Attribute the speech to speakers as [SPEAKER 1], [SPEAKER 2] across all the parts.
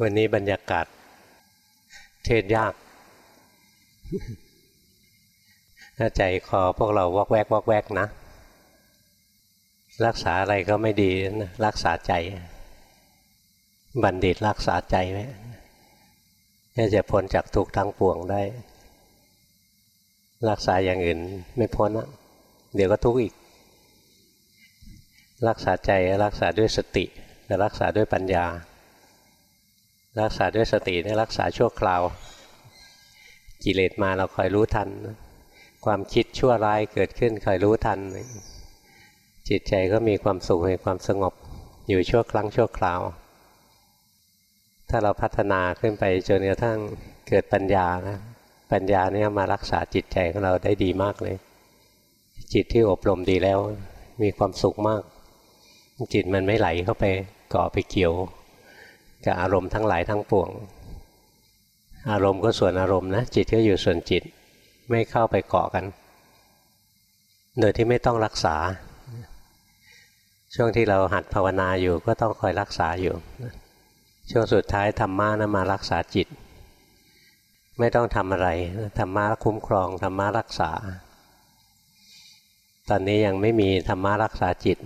[SPEAKER 1] วันนี้บรรยากาศ เทศยากถ้าใจคอพวกเราวอกแวกวอกแวกนะ รักษาอะไรก็ไม่ดีนะรักษาใจ บัณฑิตรักษาใจไว้จะพ้นจากทุกข์ทั้งปวงได้ รักษาอย่างอื่นไม่พ้นนะเดี๋ยวก็ทุกข์อีก รักษาใจรักษาด้วยสติแต่รักษาด้วยปัญญา รักษาด้วยสตินี่รักษาชั่วคราว กิเลสมาเราคอยรู้ทัน ความคิดชั่วร้ายเกิดขึ้นคอยรู้ทัน จิตใจก็มีความสุขมีความสงบอยู่ชั่วครั้งชั่วคราว ถ้าเราพัฒนาขึ้นไปจนกระทั่งเกิดปัญญานะปัญญาเนี่ยมารักษาจิตใจของเราได้ดีมากเลย จิตที่อบรมดีแล้ว มีความสุขมาก จิตมันไม่ไหลเข้าไปเกาะไปเกี่ยว กับอารมณ์ทั้งหลายทั้งปวง อารมณ์ก็ส่วนอารมณ์นะจิตก็อยู่ส่วนจิตไม่เข้าไปเกาะกัน โดยที่ไม่ต้องรักษา ช่วงที่เราหัดภาวนาอยู่ก็ต้องคอยรักษาอยู่ ช่วงสุดท้ายธรรมะนะมารักษาจิต ไม่ต้องทำอะไรธรรมะคุ้มครองธรรมะรักษา ตอนนี้ยังไม่มีธรรมะรักษาจิต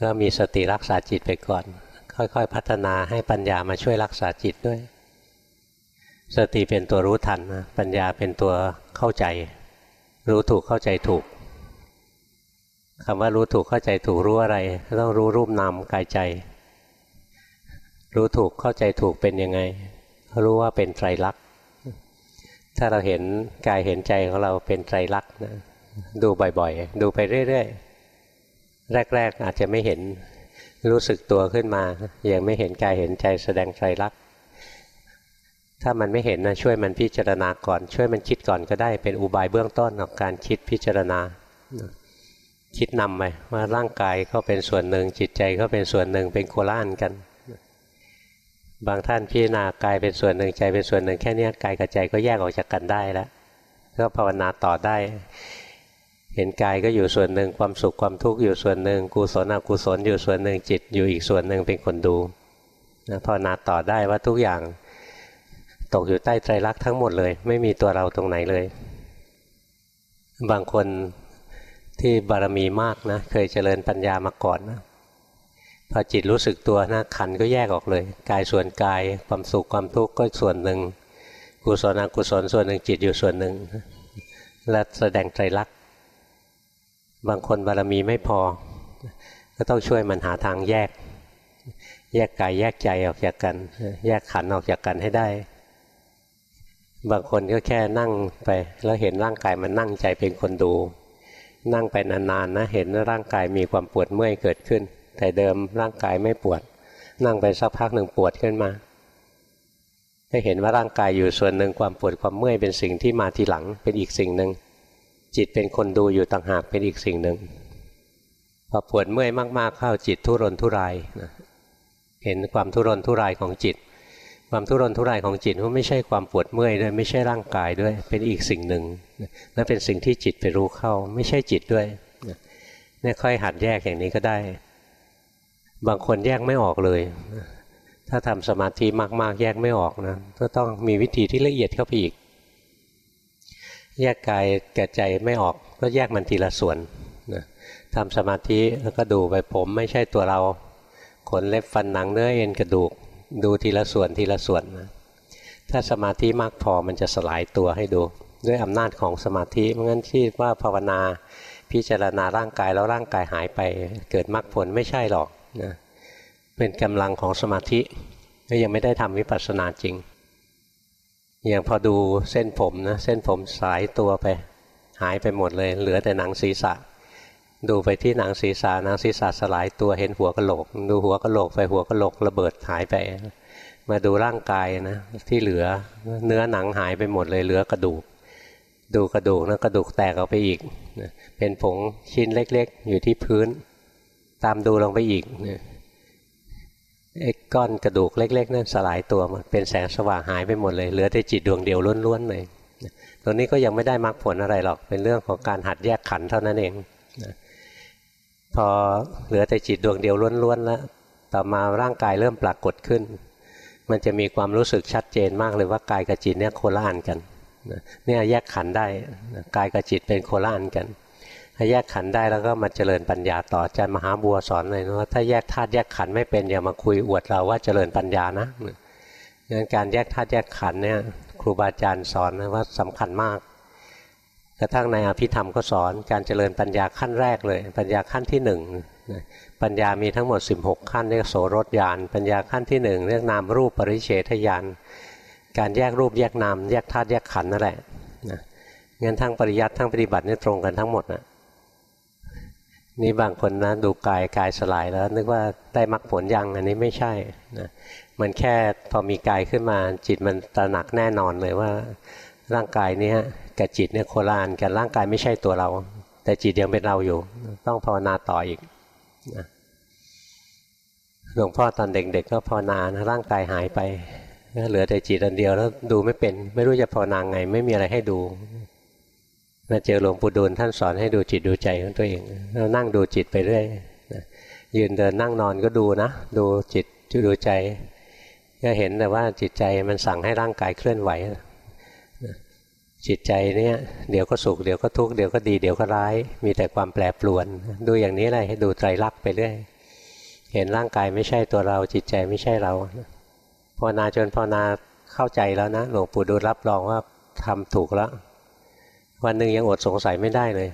[SPEAKER 1] ก็มีสติรักษาจิตไปก่อน ค่อยๆ พัฒนาให้ปัญญามาช่วยรักษาจิตด้วย สติเป็นตัวรู้ทันนะปัญญาเป็นตัวเข้าใจ รู้ถูกเข้าใจถูกคำว่ารู้ถูกเข้าใจถูกรู้อะไรต้องรู้รูปนามกายใจ รู้ถูกเข้าใจถูกเป็นยังไง รู้ว่าเป็นไตรลักษณ์ถ้าเราเห็นกายเห็นใจของเราเป็นไตรลักษณ์นะดูบ่อยๆ ดูไปเรื่อยๆ แรก ๆ อาจจะไม่เห็น รู้สึกตัวขึ้นมา ยังไม่เห็นกายเห็นใจแสดงไตรลักษณ์ถ้ามันไม่เห็นนะช่วยมันพิจารณาก่อน ช่วยมันคิดก่อนก็ได้เป็นอุบายเบื้องต้นของการคิดพิจารณา คิดนำไปว่าร่างกายก็เป็นส่วนหนึ่ง จิตใจก็เป็นส่วนหนึ่งเป็นโคล่านกัน บางท่านพิจารณากายเป็นส่วนหนึ่งใจเป็นส่วนหนึ่งแค่นี้กายกับใจก็แยกออกจากกันได้แล้วก็ภาวนาต่อได้ เห็นกายก็อยู่ส่วนหนึ่งความสุขความทุกข์อยู่ส่วนหนึ่งกุศลอกุศลอยู่ส่วนหนึ่งจิตอยู่อีกส่วนหนึ่งเป็นคนดูนะพอนาต่อได้ว่าทุกอย่างตกอยู่ใต้ไตรลักษณ์ทั้งหมดเลย ไม่มีตัวเราตรงไหนเลย บางคนที่บารมีมากนะเคยเจริญปัญญามาก่อนนะพอจิตรู้สึกตัวนะขันก็แยกออกเลย กายส่วนกายความสุขความทุกข์ก็ส่วนหนึ่งกุศลอกุศลส่วนหนึ่งจิตอยู่ส่วนหนึ่งและแสดงไตรลักษณ์ บางคนบารมีไม่พอ ก็ต้องช่วยมันหาทางแยก แยกกายแยกใจออกจากกัน แยกขันออกจากกันให้ได้ บางคนก็แค่นั่งไป แล้วเห็นร่างกายมันนั่งใจเป็นคนดู นั่งไปนานๆนะเห็นร่างกายมีความปวดเมื่อยเกิดขึ้น แต่เดิมร่างกายไม่ปวด นั่งไปสักพักหนึ่งปวดขึ้นมาก็เห็นว่าร่างกายอยู่ส่วนหนึ่งความปวดความเมื่อยเป็นสิ่งที่มาทีหลังเป็นอีกสิ่งหนึ่ง จิตเป็นคนดูอยู่ต่างหากเป็นอีกสิ่งหนึ่งพอปวดเมื่อยมาก ๆ เข้าจิตทุรนทุรายนะเห็นความทุรนทุรายของจิต ความทุรนทุรายของจิตก็ไม่ใช่ความปวดเมื่อยด้วยไม่ใช่ร่างกายด้วยเป็นอีกสิ่งหนึ่งนั่นเป็นสิ่งที่จิตไปรู้เข้า ไม่ใช่จิตด้วยเนี่ยค่อยหัดแยกอย่างนี้ก็ได้ บางคนแยกไม่ออกเลย ถ้าทำสมาธิมาก ๆ แยกไม่ออกนะก็ต้องมีวิธีที่ละเอียดเข้าไปอีก แยกกายแก่ใจไม่ออกก็แยกมันทีละส่วนนะทำสมาธิแล้วก็ดูไปผมไม่ใช่ตัวเราขนเล็บฟันหนังเนื้อเอ็นกระดูก ดูทีละส่วนทีละส่วนนะถ้าสมาธิมากพอมันจะสลายตัวให้ดู ด้วยอำนาจของสมาธิเพราะงั้นที่ว่าภาวนาพิจารณาร่างกายแล้วร่างกายหายไป เกิดมรรคผลไม่ใช่หรอกนะเป็นกำลังของสมาธิก็ยังไม่ได้ทำวิปัสสนาจริง อย่างพอดูเส้นผมนะเส้นผมสายตัวไป หายไปหมดเลย เหลือแต่หนังศีรษะ ดูไปที่หนังศีรษะหนังศีรษะสลายตัวเห็นหัวกะโหลก ดูหัวกะโหลกไปหัวกะโหลกระเบิดหายไป มาดูร่างกายนะที่เหลือเนื้อหนังหายไปหมดเลยเหลือกระดูก ดูกระดูกนะกระดูกแตกออกไปอีก เป็นผงชิ้นเล็ก ๆ อยู่ที่พื้น ตามดูลงไปอีก ไอ้ก้อนกระดูกเล็ก ๆ นั่นสลายตัวหมดเป็นแสงสว่างหายไปหมดเลย เหลือแต่จิตดวงเดียวล้วนๆเลยตัวนี้ก็ยังไม่ได้มรรคผลอะไรหรอก เป็นเรื่องของการหัดแยกขันเท่านั้นเองพอเหลือแต่จิตดวงเดียวล้วนๆแล้วต่อมาร่างกายเริ่มปรากฏขึ้น มันจะมีความรู้สึกชัดเจนมากเลยว่ากายกับจิตเนี่ยโคละอันกันเนี่ยแยกขันได้กายกับจิตเป็นโคละอันกัน ถ้าแยกขันได้แล้วก็มาเจริญปัญญาต่ออาจารย์มหาบัวสอนเลยนะว่าถ้าแยกธาตุแยกขันไม่เป็นอย่ามาคุยอวดเราว่าเจริญปัญญานะงั้นการแยกธาตุแยกขันเนี่ยครูบาอาจารย์สอนว่าสำคัญมาก กระทั่งในอภิธรรมก็สอนการเจริญปัญญาขั้นแรกเลย ปัญญาขั้นที่หนึ่งปัญญามีทั้งหมด 16 ขั้นเรียกโสรถญาณปัญญาขั้นที่หนึ่งเรียกนามรูปปริเฉทญาณการแยกรูปแยกนามแยกธาตุแยกขันนั่นแหละนะงั้นทั้งปริยัติทั้งปฏิบัติเนี่ยตรงกันทั้งหมดนะ นี่บางคนนะดูกายกายสลายแล้ว นึกว่าได้มรรคผลยังอันนี้ไม่ใช่นะมันแค่พอมีกายขึ้นมาจิตมันตระหนักแน่นอนเลยว่า ร่างกายนี้กับจิตเนี่ยโคลานกันร่างกายไม่ใช่ตัวเรา แต่จิตยังเป็นเราอยู่ ต้องภาวนาต่ออีกนะหลวงพ่อตอนเด็กๆก็ภาวนานะร่างกายหายไปเหลือแต่จิตอันเดียวแล้วดูไม่เป็น ไม่รู้จะภาวนาไง ไม่มีอะไรให้ดู มาเจอหลวงปู่ดูลท่านสอนให้ดูจิตดูใจของตัวเองเรานั่งดูจิตไปเรื่อยยืนเดินนั่งนอนก็ดูนะ ดูจิตดูใจ ก็เห็นแต่ว่าจิตใจมันสั่งให้ร่างกายเคลื่อนไหวจิตใจเนี่ยเดี๋ยวก็สุขเดี๋ยวก็ทุกข์เดี๋ยวก็ดีเดี๋ยวก็ร้าย มีแต่ความแปรปรวน ดูอย่างนี้เลยให้ดูไตรลักษณ์ไปเรื่อยเห็นร่างกายไม่ใช่ตัวเรา จิตใจไม่ใช่เราภาวนาจนภาวนาเข้าใจแล้วนะหลวงปู่ดูรับรองว่าทำถูกแล้ว วันหนึ่งยังอดสงสัยไม่ได้เลย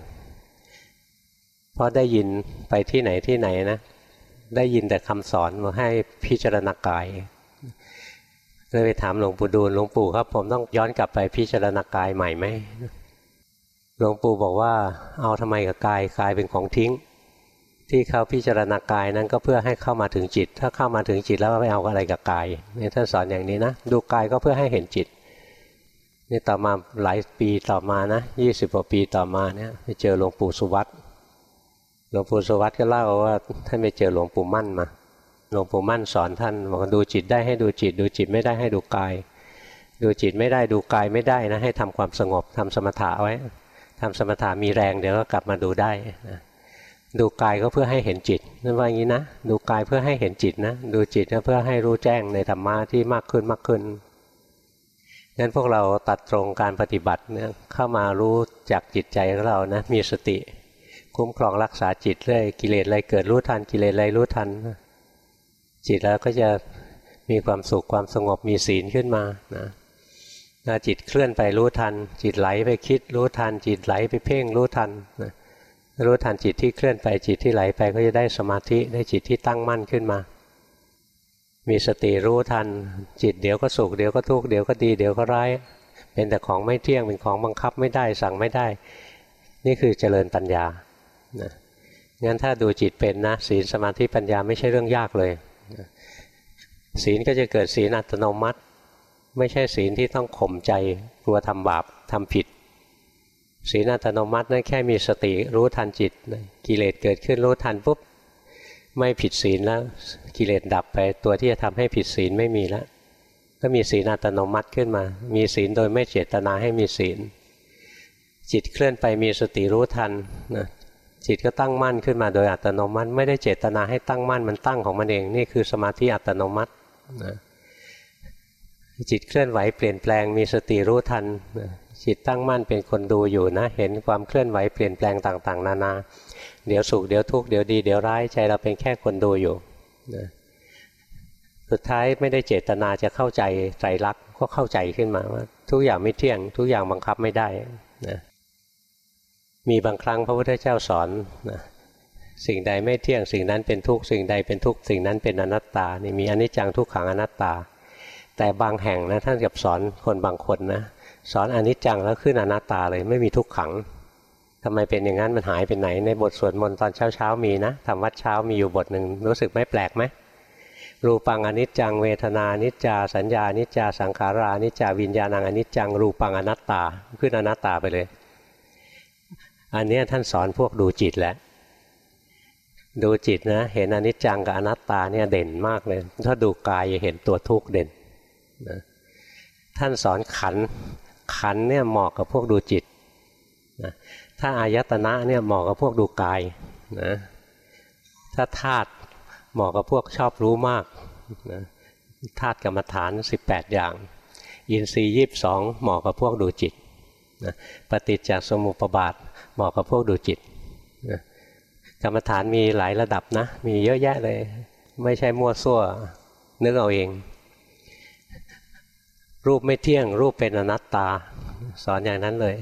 [SPEAKER 1] เพราะได้ยินไปที่ไหนที่ไหนนะ ได้ยินแต่คำสอนมาให้พิจารณากายเลยไปถามหลวงปู่ดูลหลวงปู่ครับ ผมต้องย้อนกลับไปพิจารณากายใหม่ไหมหลวงปู่บอกว่า เอาทำไมกับกายกายเป็นของทิ้ง ที่เขาพิจารณากายนั้นก็เพื่อให้เข้ามาถึงจิต ถ้าเข้ามาถึงจิตแล้วไม่เอาอะไรกับกายนี่ท่านสอนอย่างนี้นะ ดูกายก็เพื่อให้เห็นจิต นี่ต่อมาหลายปีต่อมานะยี่สิบกว่าปีต่อมาเนี่ยไปเจอหลวงปู่สุวัตหลวงปู่สุวัตก็เล่าว่าท่านไปเจอหลวงปู่มั่นมาหลวงปู่มั่นสอนท่านบอกดูจิตได้ให้ดูจิต ดูจิตไม่ได้ให้ดูกาย ดูจิตไม่ได้ดูกายไม่ได้นะให้ทำความสงบทำสมถะไว้ทำสมถะมีแรงเดี๋ยวก็กลับมาดูได้นะดูกายก็เพื่อให้เห็นจิตนั่นว่าอย่างนี้นะดูกายเพื่อให้เห็นจิตนะดูจิตก็เพื่อให้รู้แจ้งในธรรมะที่มากขึ้นมากขึ้น งั้นพวกเราตัดตรงการปฏิบัติเนี่ยเข้ามารู้จากจิตใจของเรานะมีสติ คุ้มครองรักษาจิตเรื่อยกิเลสอะไรเกิดรู้ทันกิเลสอะไรรู้ทัน จิตแล้วก็จะมีความสุขความสงบมีศีลขึ้นมานะถ้าจิตเคลื่อนไปรู้ทัน จิตไหลไปคิดรู้ทัน จิตไหลไปเพ่งรู้ทันนะรู้ทันจิตที่เคลื่อนไปจิตที่ไหลไปก็จะได้สมาธิได้จิตที่ตั้งมั่นขึ้นมา มีสติรู้ทัน จิตเดี๋ยวก็สุขเดี๋ยวก็ทุกข์เดี๋ยวก็ดีเดี๋ยวก็ร้าย เป็นแต่ของไม่เที่ยงเป็นของบังคับไม่ได้สั่งไม่ได้ นี่คือเจริญปัญญานะงั้นถ้าดูจิตเป็นนะศีลสมาธิปัญญาไม่ใช่เรื่องยากเลยศีลก็จะเกิดศีลอัตโนมัติ ไม่ใช่ศีลที่ต้องข่มใจกลัวทำบาปทำผิด ศีลอัตโนมัตินั่นแค่มีสติรู้ทันจิตกิเลสเกิดขึ้นรู้ทันปุ๊บ ไม่ผิดศีลแล้วกิเลสดับไป ตัวที่จะทำให้ผิดศีลไม่มีแล้วก็มีศีลอัตโนมัติขึ้นมา มีศีลโดยไม่เจตนาให้มีศีล จิตเคลื่อนไปมีสติรู้ทันนะจิตก็ตั้งมั่นขึ้นมาโดยอัตโนมัติ ไม่ได้เจตนาให้ตั้งมั่นมันตั้งของมันเอง นี่คือสมาธิอัตโนมัตินะจิตเคลื่อนไหวเปลี่ยนแปลงมีสติรู้ทันจิตตั้งมั่นเป็นคนดูอยู่นะ เห็นความเคลื่อนไหวเปลี่ยนแปลงต่างๆ นานา เดี๋ยวสุขเดี๋ยวทุกข์เดี๋ยวดีเดี๋ยวร้ายใจเราเป็นแค่คนดูอยู่นะสุดท้ายไม่ได้เจตนาจะเข้าใจใจรักก็เข้าใจขึ้นมาว่า ทุกอย่างไม่เที่ยง ทุกอย่างบังคับไม่ได้นะมีบางครั้งพระพุทธเจ้าสอนนะสิ่งใดไม่เที่ยงสิ่งนั้นเป็นทุกข์สิ่งใดเป็นทุกข์สิ่งนั้นเป็นอนัตตานี่มีอนิจจังทุกขังอนัตตา แต่บางแห่งนะท่านกับสอนคนบางคนนะสอนอนิจจังแล้วขึ้นอนัตตาเลยไม่มีทุกขัง ทำไมเป็นอย่างนั้นมันหายไปไหน ในบทสวดมนต์ตอนเช้าเช้ามีนะทำวัดเช้ามีอยู่บทหนึ่งรู้สึกไม่แปลกไหมรูปังอนิจจังเวทนานิจจาสัญญานิจจาสังขารานิจจาวิญญาณังอนิจจังรูปังอนัตตาขึ้นอนัตตาไปเลย อันนี้ท่านสอนพวกดูจิตแหละดูจิตนะเห็นอนิจจังกับอนัตตาเนี่ยเด่นมากเลย ถ้าดูกายจะเห็นตัวทุกข์เด่นนะท่านสอนขันขันเนี่ยเหมาะกับพวกดูจิตนะ ถ้าอายตนะเนี่ยเหมาะกับพวกดูกายนะถ้าธาตุเหมาะกับพวกชอบรู้มากนะธาตุกรรมฐาน 18 อย่าง อินทรีย์ยีบสองเหมาะกับพวกดูจิตนะปฏิจจสมุปบาทเหมาะกับพวกดูจิตนะกรรมฐานมีหลายระดับนะ มีเยอะแยะเลย ไม่ใช่มั่วซั่วนึกเอาเอง รูปไม่เที่ยงรูปเป็นอนัตตา สอนอย่างนั้นเลย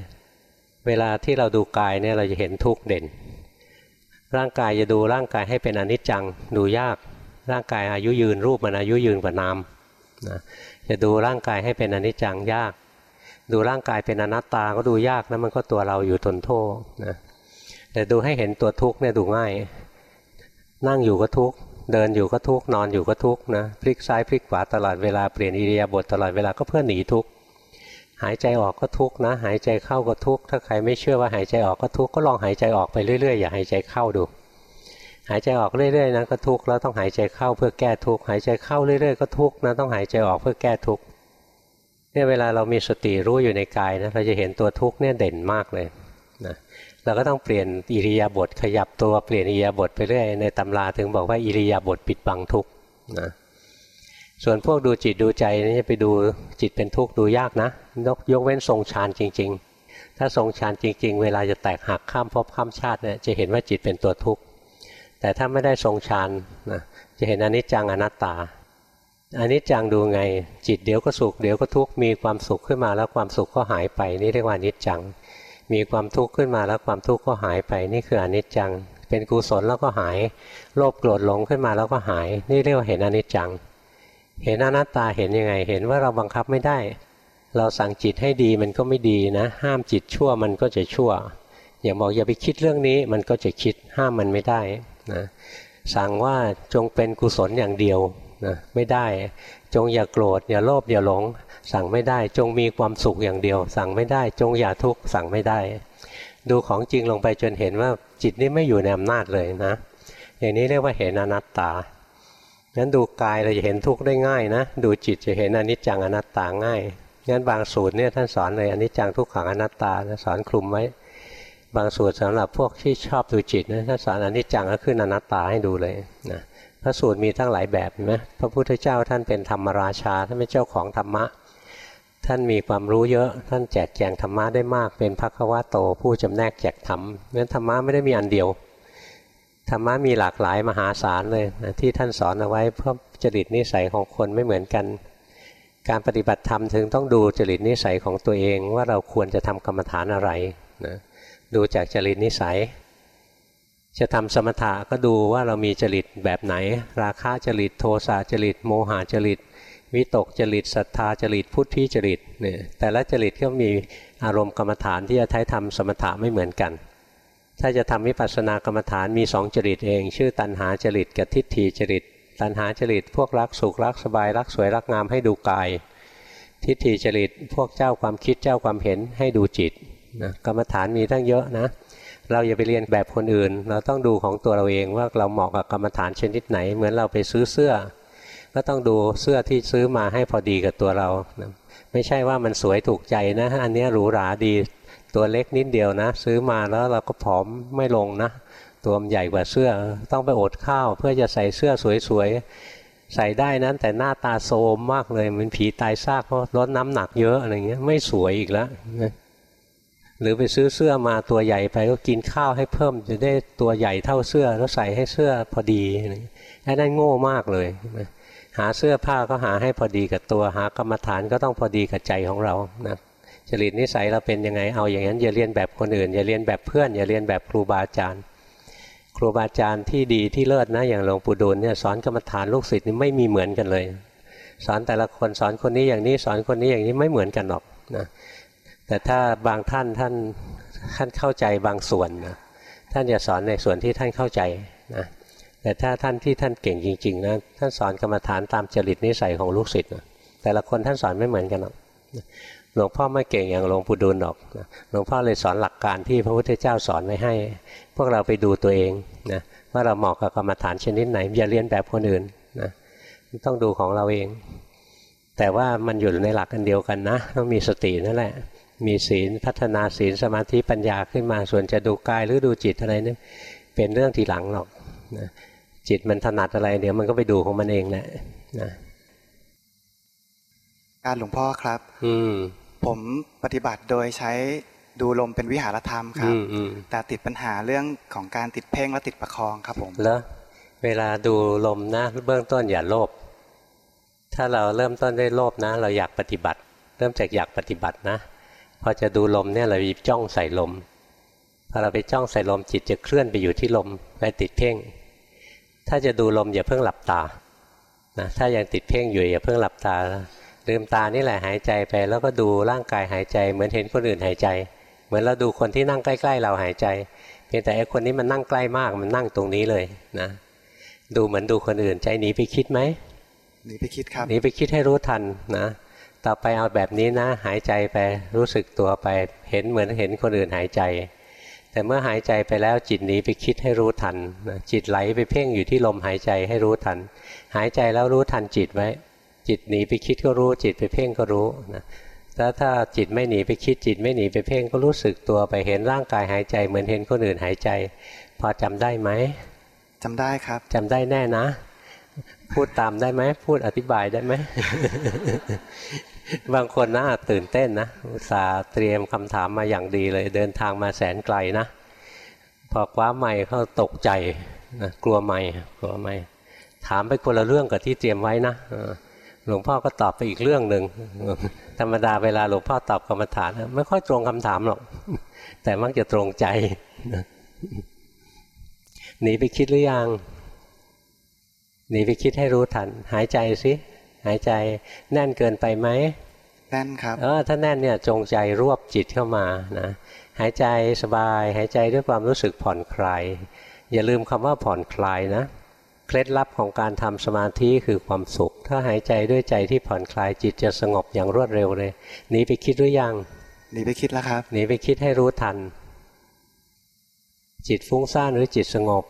[SPEAKER 1] เวลาที่เราดูกายเนี่ยเราจะเห็นทุกข์เด่น ร่างกายจะดูร่างกายให้เป็นอนิจจังดูยาก ร่างกายอายุยืนรูปมันอายุยืนกว่านามนะจะดูร่างกายให้เป็นอนิจจังยาก ดูร่างกายเป็นอนัตตาก็ดูยากนะมันก็ตัวเราอยู่ทนโทษนะแต่ดูให้เห็นตัวทุกข์เนี่ยดูง่าย นั่งอยู่ก็ทุกข์เดินอยู่ก็ทุกข์นอนอยู่ก็ทุกข์นะพลิกซ้ายพลิกขวาตลอดเวลาเปลี่ยนอิริยาบถตลอดเวลาก็เพื่อหนีทุกข์ หายใจออกก็ทุกข์นะ หายใจเข้าก็ทุกข์ถ้าใครไม่เชื่อว่าหายใจออกก็ทุกข์ก็ลองหายใจออกไปเรื่อยๆอย่าหายใจเข้าดู หายใจออกเรื่อยๆนะก็ทุกข์แล้วต้องหายใจเข้าเพื่อแก้ทุกข์หายใจเข้าเรื่อยๆก็ทุกข์นะต้องหายใจออกเพื่อแก้ทุกข์เนี่ยเวลาเรามีสติรู้อยู่ในกายนะเราจะเห็นตัวทุกข์เนี่ยเด่นมากเลยนะเราก็ต้องเปลี่ยนอิริยาบถขยับตัวเปลี่ยนอิริยาบถไปเรื่อยในตำราถึงบอกว่าอิริยาบถปิดบังทุกข์นะ ส่วนพวกดูจิตดูใจนี่ไปดูจิตเป็นทุกข์ดูยากนะยกยกเว้นทรงฌานจริง ๆ ถ้าทรงฌานจริง ๆ เวลาจะแตกหักข้ามภพข้ามชาติเนี่ยจะเห็นว่าจิตเป็นตัวทุกข์แต่ถ้าไม่ได้ทรงฌานนะจะเห็นอนิจจังอนัตตาอนิจจังดูไงจิตเดี๋ยวก็สุขเดี๋ยวก็ทุกข์มีความสุขขึ้นมาแล้วความสุขก็หายไป นี่เรียกว่านิจจัง มีความทุกข์ขึ้นมาแล้วความทุกข์ก็หายไป นี่คืออนิจจัง เป็นกุศลแล้วก็หาย โลภโกรธหลงขึ้นมาแล้วก็หาย นี่เรียกว่าเห็นอนิจจัง เห็นอนัตตาเห็นยังไง เห็นว่าเราบังคับไม่ได้ เราสั่งจิตให้ดีมันก็ไม่ดีนะ ห้ามจิตชั่วมันก็จะชั่ว อย่าบอกอย่าไปคิดเรื่องนี้มันก็จะคิดห้ามมันไม่ได้นะสั่งว่าจงเป็นกุศลอย่างเดียวนะไม่ได้ จงอย่าโกรธอย่าโลภอย่าหลง สั่งไม่ได้ จงมีความสุขอย่างเดียว สั่งไม่ได้ จงอย่าทุกข์สั่งไม่ได้ ดูของจริงลงไปจนเห็นว่าจิตนี่ไม่อยู่ในอำนาจเลยนะ อย่างนี้เรียกว่าเห็นอนัตตา งั้นดูกายเราจะเห็นทุกข์ได้ง่ายนะ ดูจิตจะเห็นอนิจจังอนัตตาง่ายงั้นบางสูตรเนี่ยท่านสอนเลยอนิจจังทุกขังอนัตตาสอนคลุมไว้ บางสูตรสำหรับพวกที่ชอบดูจิตนะท่านสอนอนิจจังก็ขึ้นอนัตตาให้ดูเลยนะพระสูตรมีตั้งหลายแบบเห็นไหมพระพุทธเจ้าท่านเป็นธรรมราชาท่านเป็นเจ้าของธรรมะ ท่านมีความรู้เยอะ ท่านแจกแจงธรรมะได้มากเป็นพักวะโตผู้จำแนกแจกธรรมงั้นธรรมะไม่ได้มีอันเดียว ธรรมะมีหลากหลายมหาศาลเลยนะที่ท่านสอนเอาไว้เพราะจริตนิสัยของคนไม่เหมือนกัน การปฏิบัติธรรมถึงต้องดูจริตนิสัยของตัวเองว่าเราควรจะทำกรรมฐานอะไรนะดูจากจริตนิสัย จะทำสมถะก็ดูว่าเรามีจริตแบบไหน ราคะจริตโทสะจริตโมหะจริตวิตกจริตศรัทธาจริตพุทธิจริตเนี่ยแต่ละจริตก็มีอารมณ์กรรมฐานที่จะใช้ทำสมถะไม่เหมือนกัน ถ้าจะทำวิปัสสนากรรมฐานมีสองจริตเอง ชื่อตัณหาจริตกับทิฏฐิจริต ตัณหาจริตพวกรักสุขรักสบายรักสวยรักงามให้ดูกาย ทิฏฐิจริตพวกเจ้าความคิดเจ้าความเห็นให้ดูจิตนะกรรมฐานมีตั้งเยอะนะ เราอย่าไปเรียนแบบคนอื่น เราต้องดูของตัวเราเองว่าเราเหมาะกับกรรมฐานชนิดไหน เหมือนเราไปซื้อเสื้อ ก็ต้องดูเสื้อที่ซื้อมาให้พอดีกับตัวเรานะไม่ใช่ว่ามันสวยถูกใจนะ อันนี้หรูหราดี ตัวเล็กนิดเดียวนะ ซื้อมาแล้วเราก็ผอมไม่ลงนะ ตัวมันใหญ่กว่าเสื้อ ต้องไปอดข้าว เพื่อจะใส่เสื้อสวยๆ ใส่ได้นั้นแต่หน้าตาโซมมากเลยมันผีตายซากเพราะลดน้ำหนักเยอะอะไรเงี้ยไม่สวยอีกแล้วหรือไปซื้อเสื้อมาตัวใหญ่ไปก็กินข้าวให้เพิ่ม จะได้ตัวใหญ่เท่าเสื้อแล้วใส่ให้เสื้อพอดีไอ้นั่นโง่มากเลยหาเสื้อผ้าก็หาให้พอดีกับตัว หากรรมฐานก็ต้องพอดีกับใจของเรานะ จริตนิสัยเราเป็นยังไงเอาอย่างนั้นอย่าเรียนแบบคนอื่น อย่าเรียนแบบเพื่อน อย่าเรียนแบบครูบาอาจารย์ครูบาอาจารย์ที่ดีที่เลิศนะอย่างหลวงปู่ดูลเนี่ยสอนกรรมฐานลูกศิษย์นี่ไม่มีเหมือนกันเลย สอนแต่ละคนสอนคนนี้อย่างนี้สอนคนนี้อย่างนี้ไม่เหมือนกันหรอกนะแต่ถ้าบางท่านท่านท่านเข้าใจบางส่วนนะท่านจะสอนในส่วนที่ท่านเข้าใจนะแต่ถ้าท่านที่ท่านเก่งจริงๆนะท่านสอนกรรมฐานตามจริตนิสัยของลูกศิษย์นะแต่ละคนท่านสอนไม่เหมือนกันหรอก หลวงพ่อไม่เก่งอย่างหลวงปู่ดูลหรอกหลวงพ่อเลยสอนหลักการที่พระพุทธเจ้าสอนไว้ให้ พวกเราไปดูตัวเองนะว่าเราเหมาะกับกรรมฐานชนิดไหนอย่าเรียนแบบคนอื่นนะต้องดูของเราเอง แต่ว่ามันอยู่ในหลักกันเดียวกันนะต้องมีสตินั่นแหละมีศีลพัฒนาศีลสมาธิปัญญาขึ้นมาส่วนจะดูกายหรือดูจิตอะไรนี่เป็นเรื่องทีหลังหรอกนะจิตมันถนัดอะไรเดี๋ยวมันก็ไปดูของมันเองแหละนะ
[SPEAKER 2] การหลวงพ่อครับ
[SPEAKER 1] อืม
[SPEAKER 2] ผมปฏิบัติโดยใช้ดูลมเป็นวิหารธรรมครั
[SPEAKER 1] อื
[SPEAKER 2] บ
[SPEAKER 1] มอืม
[SPEAKER 2] แต่ติดปัญหาเรื่องของการติดเพ่งและติดประคองครับผม
[SPEAKER 1] แล้วเวลาดูลมนะเบื้องต้นอย่าโลภถ้าเราเริ่มต้นด้วยโลภนะ เราอยากปฏิบัติ เริ่มจากอยากปฏิบัตินะพอจะดูลมเนี่ยเราหยิบจ้องใส่ลมพอเราไปจ้องใส่ลมจิตจะเคลื่อนไปอยู่ที่ลมไปติดเพ่ง ถ้าจะดูลมอย่าเพิ่งหลับตานะถ้ายังติดเพ่งอยู่อย่าเพิ่งหลับตา ลืมตานี่แหละหายใจไป แล้วก็ดูร่างกายหายใจ เหมือนเห็นคนอื่นหายใจ เหมือนเราดูคนที่นั่งใกล้ ๆ เราหายใจเพียงแต่ไอ้คนนี้มันนั่งใกล้มากมันนั่งตรงนี้เลยนะดูเหมือนดูคนอื่นใจหนีไปคิดไหม
[SPEAKER 2] หนีไปคิดครับ
[SPEAKER 1] หนีไปคิดให้รู้ทันนะต่อไปเอาแบบนี้นะ หายใจไปรู้สึกตัวไป เห็นเหมือนเห็นคนอื่นหายใจ แต่เมื่อหายใจไปแล้วจิตหนีไปคิดให้รู้ทันนะจิตไหลไปเพ่งอยู่ที่ลมหายใจให้รู้ทัน หายใจแล้วรู้ทันจิตไว้ จิตหนีไปคิดก็รู้ จิตไปเพ่งก็รู้นะแล้วถ้าจิตไม่หนีไปคิดจิตไม่หนีไปเพ่งก็รู้สึกตัวไปเห็นร่างกายหายใจ เหมือนเห็นคนอื่นหายใจ พอจำได้ไหม
[SPEAKER 2] จำได้ครับ
[SPEAKER 1] จำได้แน่นะ พูดตามได้ไหมพูดอธิบายได้ไหมบางคนนะตื่นเต้นนะอุตส่าห์เตรียมคำถามมาอย่างดีเลย เดินทางมาแสนไกลนะพอคว้าไม่เขาตกใจนะกลัวไม่กลัวไม่ถามไปคนละเรื่องกับที่เตรียมไว้นะเออ หลวงพ่อก็ตอบไปอีกเรื่องหนึ่งธรรมดาเวลาหลวงพ่อตอบกรรมฐานนะไม่ค่อยตรงคำถามหรอก แต่มักจะตรงใจหนีไปคิดหรือยังหนีไปคิดให้รู้ทัน หายใจสิหายใจแน่นเกินไปไหม
[SPEAKER 2] แน่นครับ
[SPEAKER 1] เออถ้าแน่นเนี่ยจงใจรวบจิตเข้ามานะหายใจสบาย หายใจด้วยความรู้สึกผ่อนคลาย อย่าลืมคำว่าผ่อนคลายนะ เคล็ดลับของการทำสมาธิคือความสุข ถ้าหายใจด้วยใจที่ผ่อนคลายจิตจะสงบอย่างรวดเร็วเลยหนีไปคิดหรือยัง
[SPEAKER 2] หนีไปคิดแล้วครับ
[SPEAKER 1] หนีไปคิดให้รู้ทัน จิตฟุ้งซ่านหรือจิตสงบ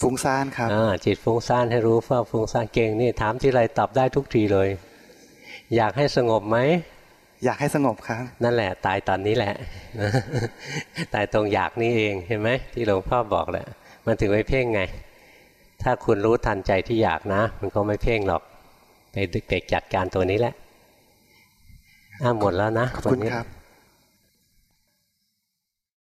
[SPEAKER 2] ฟุ้งซ่านครับ
[SPEAKER 1] อ่าจิตฟุ้งซ่านให้รู้ว่าฟุ้งซ่านเก่งนี่ถามทีไรตอบได้ทุกทีเลย อยากให้สงบไหม
[SPEAKER 2] อยากให้สงบครับ
[SPEAKER 1] นั่นแหละ ตายตอนนี้แหละ ตายตรงอยากนี่เองเห็นไหมที่หลวงพ่อบอกแหละมันถึงไม่เพ่งไง ถ้าคุณรู้ทันใจที่อยากนะ มันก็ไม่เพ่งหรอก ไปไปจัดการตัวนี้แหละอ้าหมดแล้วนะ
[SPEAKER 2] ขอบคุณ
[SPEAKER 1] วันนี้
[SPEAKER 2] ครับ